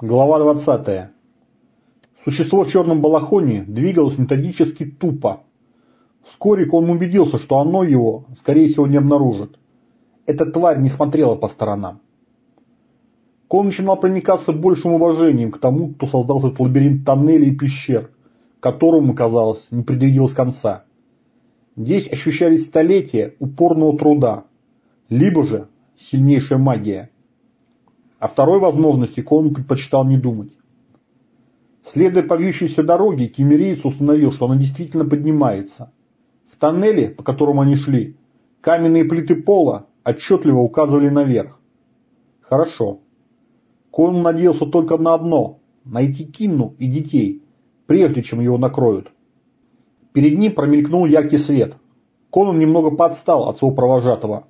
Глава 20. Существо в черном балахоне двигалось методически тупо. Вскоре он убедился, что оно его, скорее всего, не обнаружит. Эта тварь не смотрела по сторонам. Кон начинал проникаться большим уважением к тому, кто создал этот лабиринт тоннелей и пещер, которому, казалось, не предвиделось конца. Здесь ощущались столетия упорного труда, либо же сильнейшая магия – о второй возможности Конан предпочитал не думать. Следуя по вьющейся дороге, кемериец установил, что она действительно поднимается. В тоннеле, по которому они шли, каменные плиты пола отчетливо указывали наверх. Хорошо. Конан надеялся только на одно – найти Кинну и детей, прежде чем его накроют. Перед ним промелькнул яркий свет. Конан немного подстал от своего провожатого.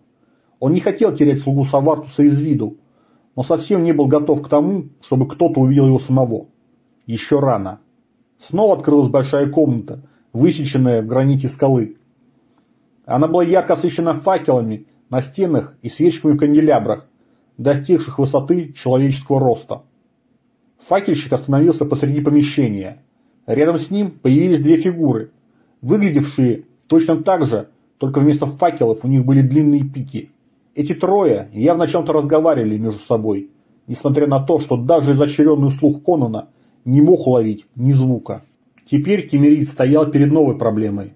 Он не хотел терять слугу Савартуса из виду, но совсем не был готов к тому, чтобы кто-то увидел его самого. Еще рано. Снова открылась большая комната, высеченная в граните скалы. Она была ярко освещена факелами на стенах и свечками в канделябрах, достигших высоты человеческого роста. Факельщик остановился посреди помещения. Рядом с ним появились две фигуры, выглядевшие точно так же, только вместо факелов у них были длинные пики. Эти трое явно о чем-то разговаривали между собой, несмотря на то, что даже изощренный слух Конона не мог уловить ни звука. Теперь Кемерит стоял перед новой проблемой.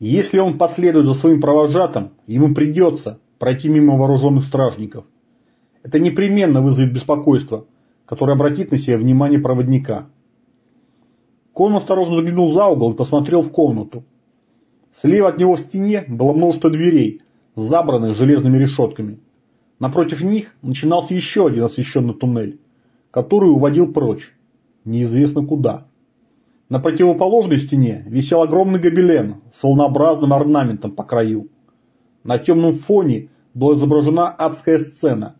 Если он последует за своим провожатым, ему придется пройти мимо вооруженных стражников. Это непременно вызовет беспокойство, которое обратит на себя внимание проводника. Конан осторожно заглянул за угол и посмотрел в комнату. Слева от него в стене было множество дверей, забранных железными решетками. Напротив них начинался еще один освещенный туннель, который уводил прочь, неизвестно куда. На противоположной стене висел огромный гобелен с волнообразным орнаментом по краю. На темном фоне была изображена адская сцена.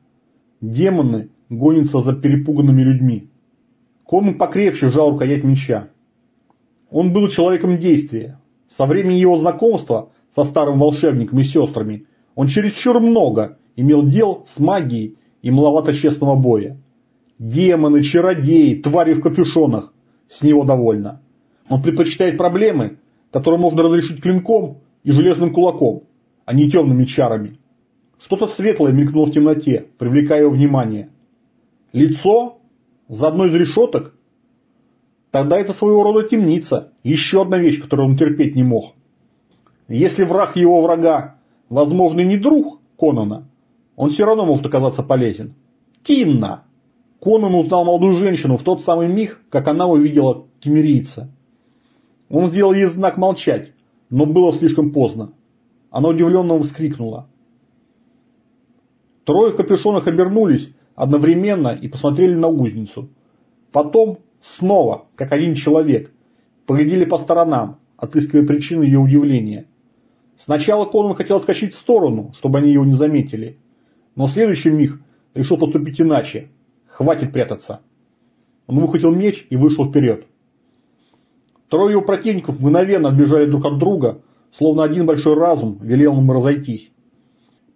Демоны гонятся за перепуганными людьми. Конан покрепче сжал рукоять меча. Он был человеком действия. Со времени его знакомства со старым волшебником и сестрами, он чересчур много имел дел с магией и маловато честного боя. Демоны, чародеи, твари в капюшонах. С него довольно. Он предпочитает проблемы, которые можно разрешить клинком и железным кулаком, а не темными чарами. Что-то светлое мелькнуло в темноте, привлекая его внимание. Лицо? За одной из решеток? Тогда это своего рода темница. Еще одна вещь, которую он терпеть не мог. Если враг его врага, возможно, не друг Конана, он все равно может оказаться полезен. Тинна! Конан узнал молодую женщину в тот самый миг, как она увидела кемерийца. Он сделал ей знак молчать, но было слишком поздно. Она удивленно вскрикнула. Трое в капюшонах обернулись одновременно и посмотрели на узницу. Потом снова, как один человек, поглядели по сторонам, отыскивая причины ее удивления. Сначала Конан хотел отскочить в сторону, чтобы они его не заметили. Но следующий миг решил поступить иначе. Хватит прятаться. Он выхватил меч и вышел вперед. Трое его противников мгновенно отбежали друг от друга, словно один большой разум велел им разойтись.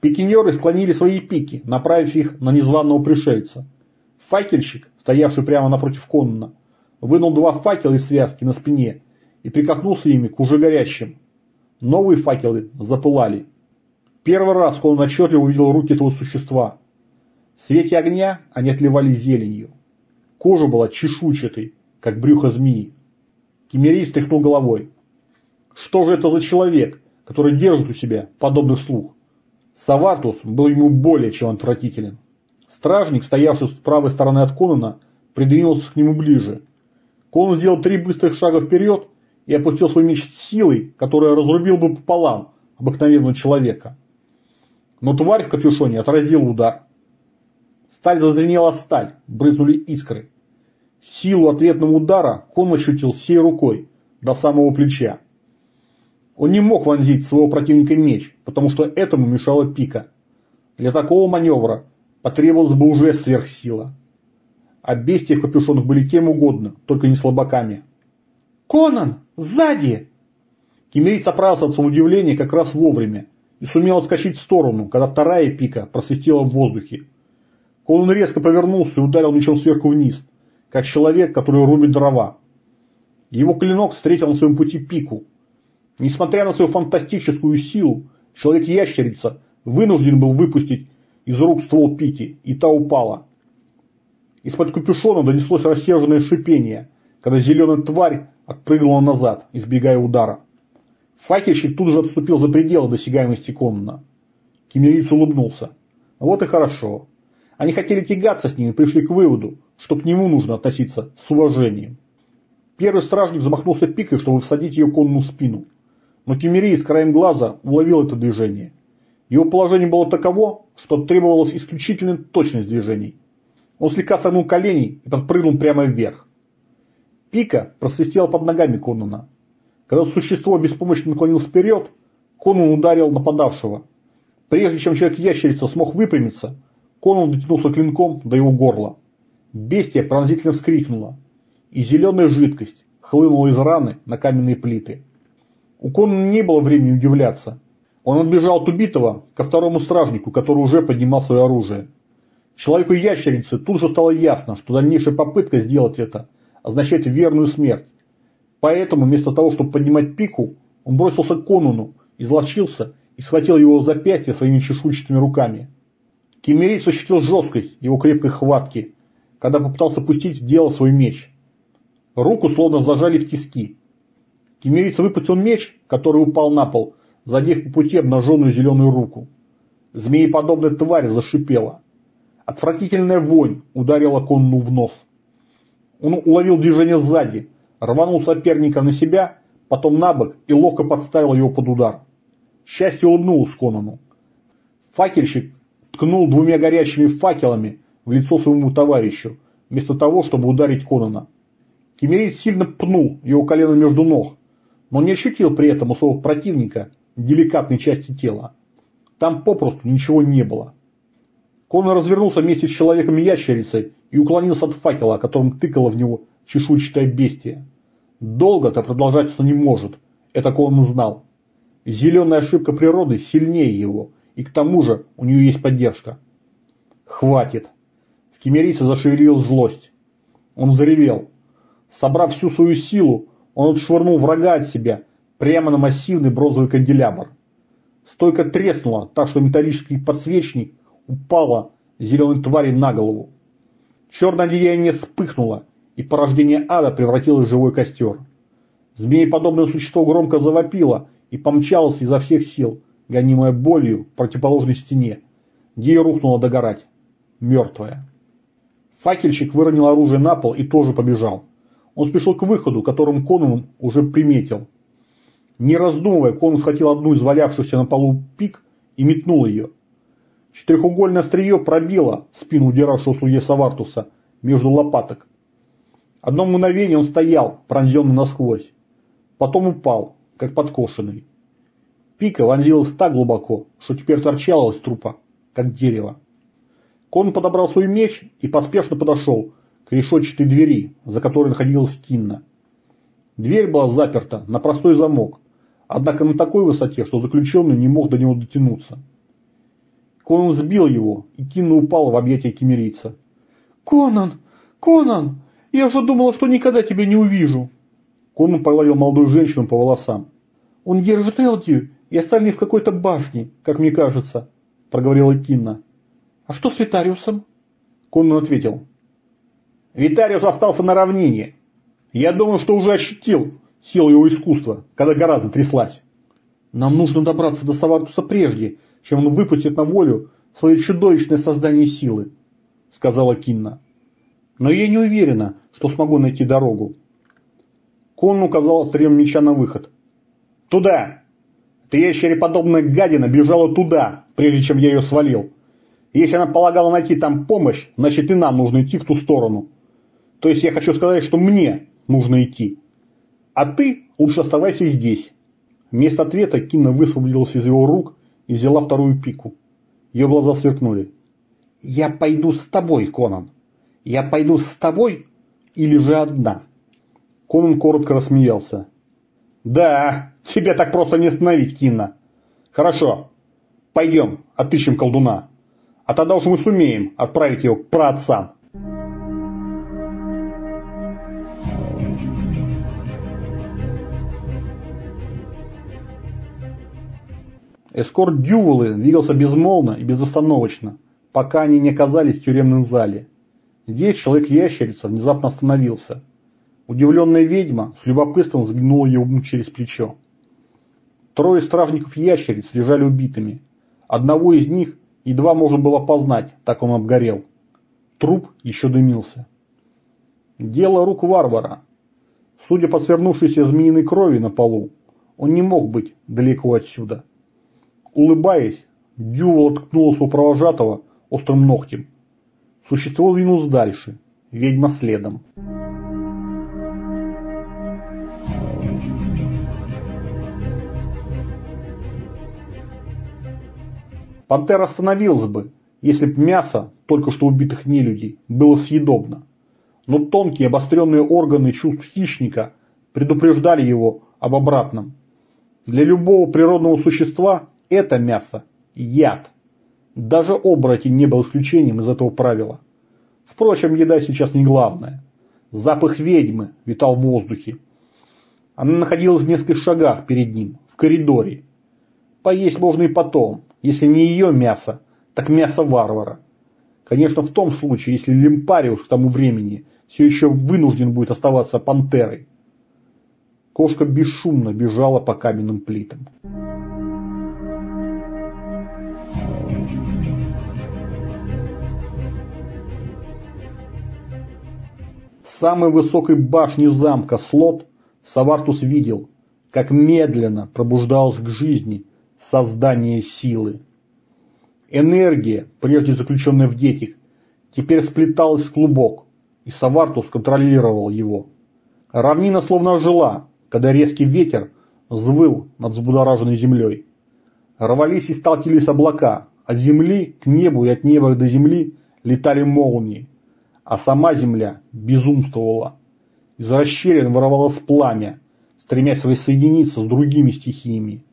Пикинеры склонили свои пики, направив их на незваного пришельца. Факельщик, стоявший прямо напротив Конана, вынул два факела из связки на спине и прикоснулся ими к уже горящим. Новые факелы запылали. Первый раз он отчетливо увидел руки этого существа. В свете огня они отливали зеленью. Кожа была чешуйчатой, как брюхо змеи. Кемерий стряхнул головой. Что же это за человек, который держит у себя подобных слух? Савартус был ему более чем отвратителен. Стражник, стоявший с правой стороны от Конана, придвинулся к нему ближе. Конан сделал три быстрых шага вперед и опустил свой меч с силой, которая разрубил бы пополам обыкновенного человека. Но тварь в капюшоне отразила удар. Сталь зазвенела сталь, брызнули искры. Силу ответного удара Кон ощутил всей рукой, до самого плеча. Он не мог вонзить своего противника меч, потому что этому мешала пика. Для такого маневра потребовалась бы уже сверхсила. А бестии в капюшонах были кем угодно, только не слабаками. «Конан! Сзади!» Кемерийц оправился от удивления как раз вовремя и сумел отскочить в сторону, когда вторая пика просвистела в воздухе. Конан резко повернулся и ударил мечом сверху вниз, как человек, который рубит дрова. Его клинок встретил на своем пути пику. Несмотря на свою фантастическую силу, человек-ящерица вынужден был выпустить из рук ствол пики, и та упала. Из-под капюшона донеслось рассерженное шипение, когда зеленая тварь отпрыгнула назад, избегая удара. Факельщик тут же отступил за пределы досягаемости Конана. Кемериц улыбнулся. Вот и хорошо. Они хотели тягаться с ним и пришли к выводу, что к нему нужно относиться с уважением. Первый стражник замахнулся пикой, чтобы всадить ее конну в спину. Но Кемериец краем глаза уловил это движение. Его положение было таково, что требовалась исключительная точность движений. Он слегка согнул колени и подпрыгнул прямо вверх. Пика просвистела под ногами Конана. Когда существо беспомощно наклонилось вперед, Конан ударил нападавшего. Прежде чем человек-ящерица смог выпрямиться, Конан дотянулся клинком до его горла. Бестия пронзительно вскрикнула, и зеленая жидкость хлынула из раны на каменные плиты. У Конана не было времени удивляться. Он отбежал от убитого ко второму стражнику, который уже поднимал свое оружие. Человеку-ящерице тут же стало ясно, что дальнейшая попытка сделать это означает верную смерть. Поэтому вместо того, чтобы поднимать пику, он бросился к Конуну, изловчился и схватил его за запястье своими чешуйчатыми руками. Кемерийц ощутил жесткость его крепкой хватки, когда попытался пустить в дело свой меч. Руку словно зажали в тиски. Кемерийц выпустил меч, который упал на пол, задев по пути обнаженную зеленую руку. Змееподобная тварь зашипела. Отвратительная вонь ударила конну в нос. Он уловил движение сзади, рванул соперника на себя, потом на бок и ловко подставил его под удар. Счастье улыбнулось Конану. Факельщик ткнул двумя горячими факелами в лицо своему товарищу, вместо того, чтобы ударить Конана. Кемерит сильно пнул его колено между ног, но не ощутил при этом у противника деликатной части тела. Там попросту ничего не было. Конан развернулся вместе с человеком-ящерицей и уклонился от факела, которым тыкало в него чешуйчатое бестие. Долго это продолжаться не может, это Конан знал. Зеленая ошибка природы сильнее его, и к тому же у нее есть поддержка. Хватит. В Кемерице зашевелилась злость. Он заревел. Собрав всю свою силу, он отшвырнул врага от себя прямо на массивный бронзовый канделябр. Стойка треснула, так что металлический подсвечник упала зеленой твари на голову. Черное одеяние вспыхнуло, и порождение ада превратилось в живой костер. Змееподобное существо громко завопило и помчалось изо всех сил, гонимое болью в противоположной стене, где и рухнула догорать, мертвая. Факельщик выронил оружие на пол и тоже побежал. Он спешил к выходу, которым Конан уже приметил. Не раздумывая, Конан схватил одну из валявшихся на полу пик и метнул ее. Четырехугольное острие пробило спину удиравшего слуги Савартуса между лопаток. Одно мгновение он стоял, пронзенный насквозь. Потом упал, как подкошенный. Пика вонзилась так глубоко, что теперь торчала из трупа, как дерево. Кон подобрал свой меч и поспешно подошел к решетчатой двери, за которой находилась Кинна. Дверь была заперта на простой замок, однако на такой высоте, что заключенный не мог до него дотянуться. Конан сбил его, и Кинна упала в объятия кемерийца. «Конан! Конан! Я же думала, что никогда тебя не увижу!» Конан погладил молодую женщину по волосам. «Он держит Элдию и остальные в какой-то башне, как мне кажется», – проговорила Кинна. «А что с Витариусом?» Конан ответил. «Витариус остался на равнине. Я думал, что уже ощутил силу его искусства, когда гора затряслась. Нам нужно добраться до Савартуса прежде, чем он выпустит на волю свое чудовищное создание силы», – сказала Кинна. «Но я не уверена, что смогу найти дорогу». Конн указал острием меча на выход. «Туда!» Ты ящероподобная гадина бежала туда, прежде чем я ее свалил. Если она полагала найти там помощь, значит и нам нужно идти в ту сторону. То есть я хочу сказать, что мне нужно идти. А ты лучше оставайся здесь. Вместо ответа Кинна высвободилась из его рук и взяла вторую пику. Ее глаза сверкнули. «Я пойду с тобой, Конан. Я пойду с тобой или же одна?» Конан коротко рассмеялся. Да, тебя так просто не остановить, Кинна. Хорошо, пойдем, отыщем колдуна. А тогда уж мы сумеем отправить его к праотцам. Эскорт Дюволы двигался безмолвно и безостановочно, пока они не оказались в тюремном зале. Здесь человек-ящерица внезапно остановился. Удивленная ведьма с любопытством взглянула ему через плечо. Трое стражников-ящериц лежали убитыми. Одного из них едва можно было познать, так он обгорел. Труп еще дымился. Дело рук варвара. Судя по свернувшейся змеиной крови на полу, он не мог быть далеко отсюда. Улыбаясь, Дювол ткнулся у провожатого острым ногтем. Существо двинулось дальше, ведьма следом. Пантера остановилась бы, если б мясо только что убитых нелюдей было съедобно. Но тонкие обостренные органы чувств хищника предупреждали его об обратном. Для любого природного существа это мясо – яд. Даже оборотень не был исключением из этого правила. Впрочем, еда сейчас не главное. Запах ведьмы витал в воздухе. Она находилась в нескольких шагах перед ним, в коридоре. Поесть можно и потом, если не ее мясо, так мясо варвара. Конечно, в том случае, если Лимпариус к тому времени все еще вынужден будет оставаться пантерой. Кошка бесшумно бежала по каменным плитам. Самой высокой башни замка Слот Савартус видел, как медленно пробуждалось к жизни создание силы. Энергия, прежде заключенная в детях, теперь сплеталась в клубок, и Савартус контролировал его. Равнина словно ожила, когда резкий ветер взвыл над взбудораженной землей. Рвались и сталкивались облака, от земли к небу и от неба до земли летали молнии, а сама земля безумствовала. Из расщелин воровалось пламя, стремясь воссоединиться с другими стихиями.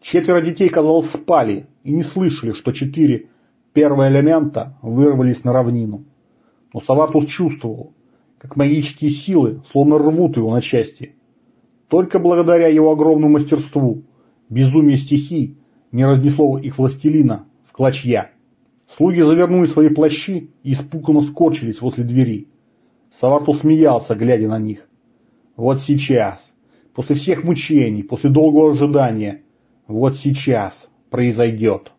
Четверо детей, казалось, спали и не слышали, что четыре первые элемента вырвались на равнину. Но Саватус чувствовал, как магические силы словно рвут его на части. Только благодаря его огромному мастерству безумие стихий не разнесло их властелина в клочья. Слуги завернули свои плащи и испуганно скорчились возле двери. Саварту смеялся, глядя на них. Вот сейчас, после всех мучений, после долгого ожидания, вот сейчас произойдет.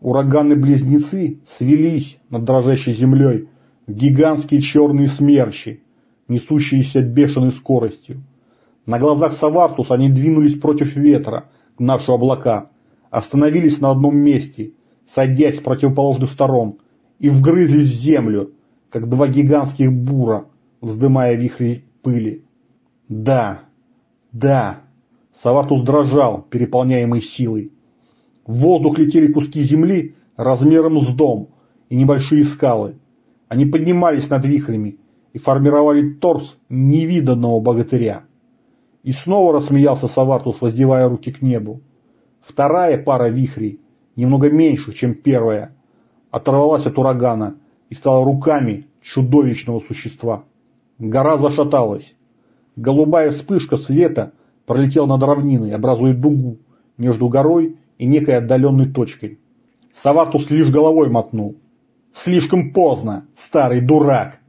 Ураганы-близнецы свелись над дрожащей землей в гигантские черные смерчи, несущиеся бешеной скоростью. На глазах Савартус они двинулись против ветра, гнавшего облака, остановились на одном месте, садясь с противоположных сторон, и вгрызлись в землю, как два гигантских бура, вздымая вихри пыли. Да, да, Саватус дрожал, переполняемый силой. В воздух летели куски земли размером с дом и небольшие скалы. Они поднимались над вихрями и формировали торс невиданного богатыря. И снова рассмеялся Савартус, воздевая руки к небу. Вторая пара вихрей, немного меньше, чем первая, оторвалась от урагана и стала руками чудовищного существа. Гора зашаталась. Голубая вспышка света пролетел над равниной, образуя дугу между горой и некой отдаленной точкой. Савартус лишь головой мотнул. «Слишком поздно, старый дурак!»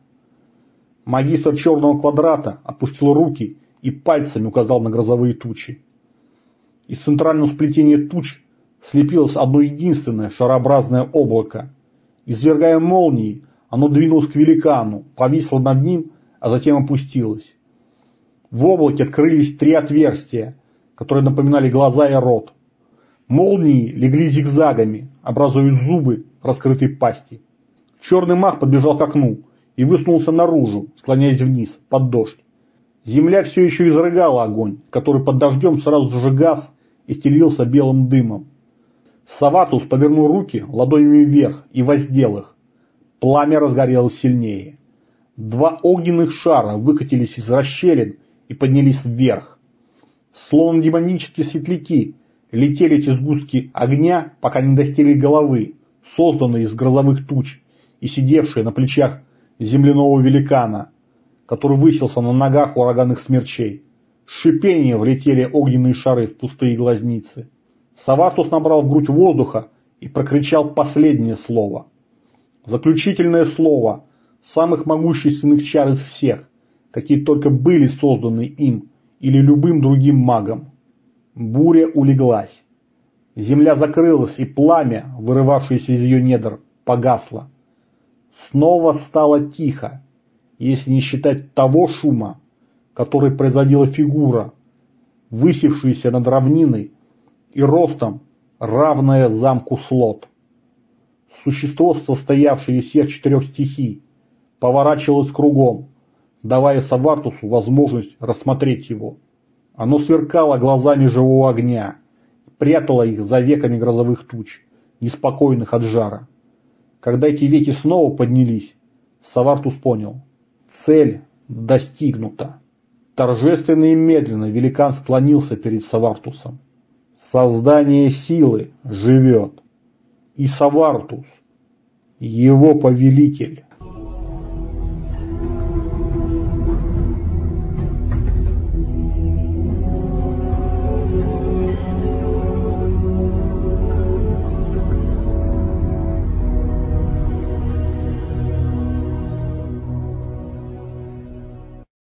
Магистр черного квадрата опустил руки и пальцами указал на грозовые тучи. Из центрального сплетения туч слепилось одно единственное шарообразное облако. Извергая молнии, оно двинулось к великану, повисло над ним, а затем опустилось. В облаке открылись три отверстия, которые напоминали глаза и рот. Молнии легли зигзагами, образуя зубы раскрытой пасти. Черный мах подбежал к окну и высунулся наружу, склоняясь вниз, под дождь. Земля все еще изрыгала огонь, который под дождем сразу же газ и стелился белым дымом. Саватус повернул руки ладонями вверх и воздел их. Пламя разгорелось сильнее. Два огненных шара выкатились из расщелин и поднялись вверх. Словно демонические светляки, летели эти сгустки огня, пока не достигли головы, созданной из грозовых туч и сидевшие на плечах земляного великана, который высился на ногах ураганных смерчей. С шипением влетели огненные шары в пустые глазницы. Савартус набрал в грудь воздуха и прокричал последнее слово. Заключительное слово самых могущественных чар из всех, какие только были созданы им или любым другим магом. Буря улеглась. Земля закрылась, и пламя, вырывавшееся из ее недр, погасло. Снова стало тихо, если не считать того шума, который производила фигура, высевшаяся над равниной и ростом, равная замку Слот. Существо, состоявшее из всех четырех стихий, поворачивалось кругом, давая Савартусу возможность рассмотреть его. Оно сверкало глазами живого огня, прятало их за веками грозовых туч, неспокойных от жара. Когда эти веки снова поднялись, Савартус понял – цель достигнута. Торжественно и медленно великан склонился перед Савартусом. Создание силы живет. И Савартус, его повелитель.